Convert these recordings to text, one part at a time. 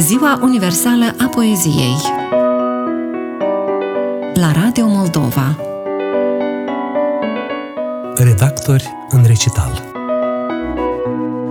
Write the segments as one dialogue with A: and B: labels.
A: Ziua Universală a Poeziei La Radio Moldova
B: Redactori în recital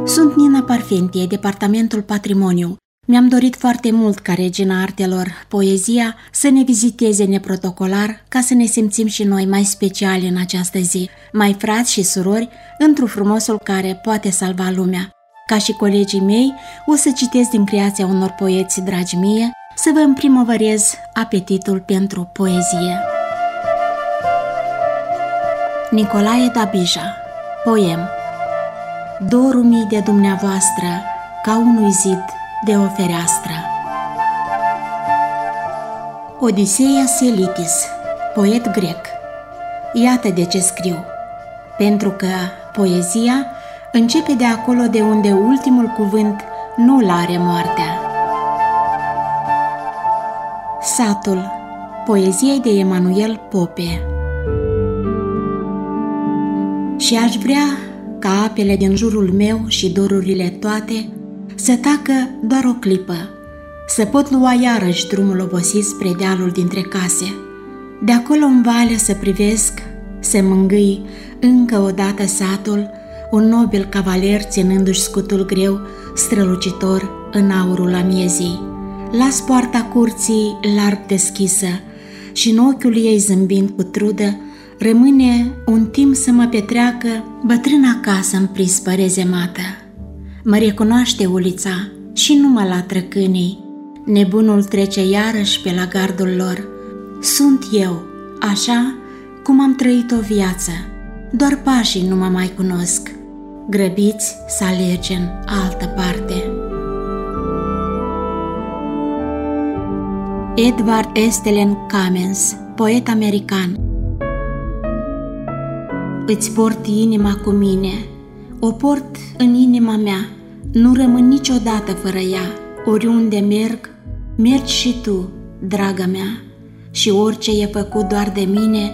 C: Sunt Nina Parfentie, Departamentul Patrimoniu. Mi-am dorit foarte mult ca regina artelor, poezia, să ne viziteze neprotocolar ca să ne simțim și noi mai speciali în această zi, mai frați și surori, într-un frumosul care poate salva lumea. Ca și colegii mei, o să citesc din creația unor poeți dragi mie, să vă împrimăvărez apetitul pentru poezie. Nicolae Dabija Poem Dorul mii de dumneavoastră ca unui zid de o fereastră. Odiseea Selitis, poet grec. Iată de ce scriu. Pentru că poezia începe de acolo de unde ultimul cuvânt nu-l are moartea. Satul, poeziei de Emanuel Pope Și aș vrea ca apele din jurul meu și dorurile toate să tacă doar o clipă, să pot lua iarăși drumul obosit spre dealul dintre case, de acolo în vale să privesc, să mângâi încă o dată satul, un nobil cavaler ținându-și scutul greu, strălucitor în aurul amiezii. Las poarta curții larg deschisă și în ochiul ei zâmbind cu trudă, rămâne un timp să mă petreacă bătrâna casă în prispă rezemată. Mă recunoaște ulița și nu mă latră câinii. Nebunul trece iarăși pe la gardul lor. Sunt eu, așa cum am trăit o viață. Doar pașii nu mă mai cunosc. Grăbiți să alergem altă parte. Edward Estelen Cummins, poet american. Îți port inima cu mine, o port în inima mea, nu rămân niciodată fără ea, oriunde merg, mergi și tu, draga mea, și orice e făcut doar de mine,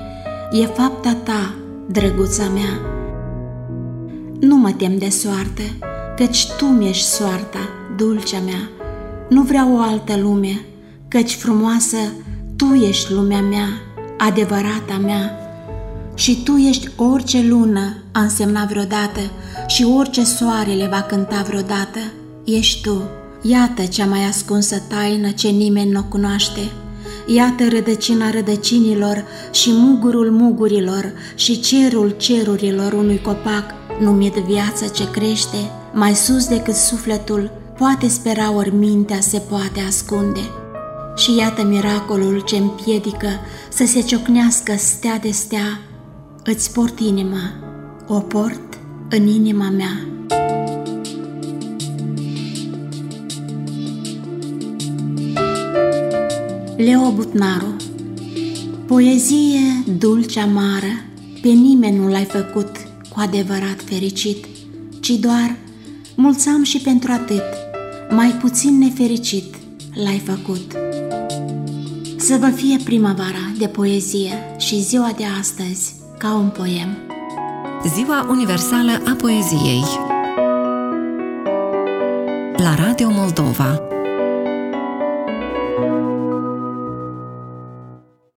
C: e fapta ta, drăguța mea nu mă tem de soartă, căci tu mi-ești soarta, dulcea mea. Nu vreau o altă lume, căci frumoasă tu ești lumea mea, adevărata mea. Și tu ești orice lună a însemnat vreodată și orice soare le va cânta vreodată. Ești tu, iată cea mai ascunsă taină ce nimeni nu o cunoaște. Iată rădăcina rădăcinilor și mugurul mugurilor și cerul cerurilor unui copac numit viață ce crește, mai sus decât sufletul, poate spera ori mintea se poate ascunde. Și iată miracolul ce împiedică să se ciocnească stea de stea, îți port inima, o port în inima mea. Leo Butnaru Poezie dulce amară, pe nimeni nu l-ai făcut cu adevărat fericit, ci doar mulțam și pentru atât, mai puțin nefericit l-ai făcut. Să vă fie primăvara de poezie și ziua de astăzi ca un poem.
A: Ziua Universală a Poeziei La Radio Moldova